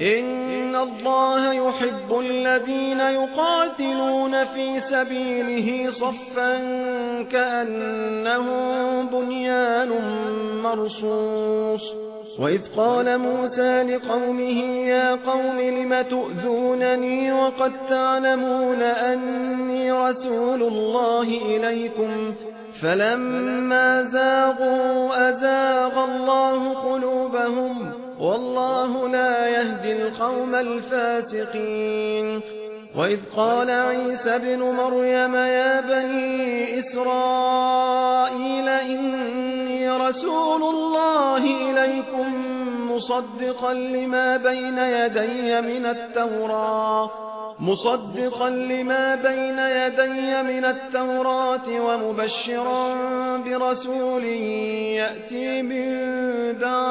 إن الله يحب الذين يقاتلون في سبيله صفا كأنهم بنيان مرصوص وإذ قال موسى لقومه يا قوم لم تؤذونني وقد تعلمون أني رسول الله إليكم فلما زاغوا أزاغ الله قلوبهم والله لا يهدي القوم الفاسقين. وإذ قال عيسى بن مريم يا بني إسرائيل إني رسول الله إليكم مصدقا لما بين يدي من التوراة مصدقا لما بين يدي من التوراة ومبشرا برسول يأتي من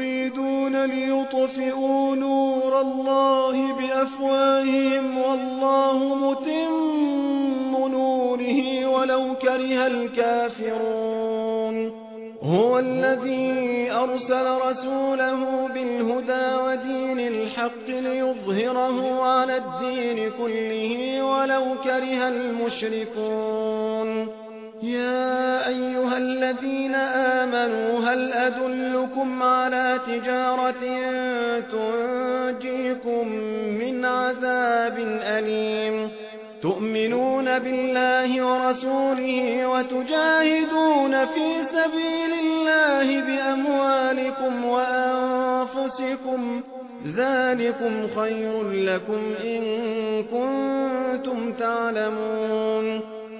يريدون ليطفئوا نور الله بأفواههم والله متم نوره ولو كره الكافرون. هو الذي أرسل رسوله بالهدى ودين الحق ليظهره على الدين كله ولو كره المشركون. يا أيها الذين آمنوا هل أدلكم على تجارة تنجيكم من عذاب أليم. تؤمنون بالله ورسوله وتجاهدون في سبيل الله بأموالكم وأنفسكم. ذلكم خير لكم إن كنتم تعلمون.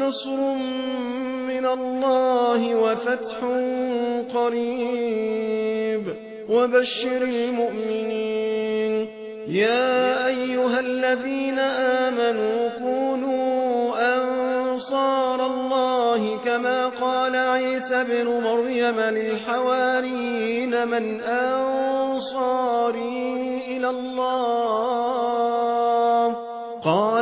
نصر من الله وفتح قريب. وبشر المؤمنين. يا أيها الذين آمنوا كونوا أنصار الله كما قال عيسى بن مريم للحواريين من أنصاري إلى الله.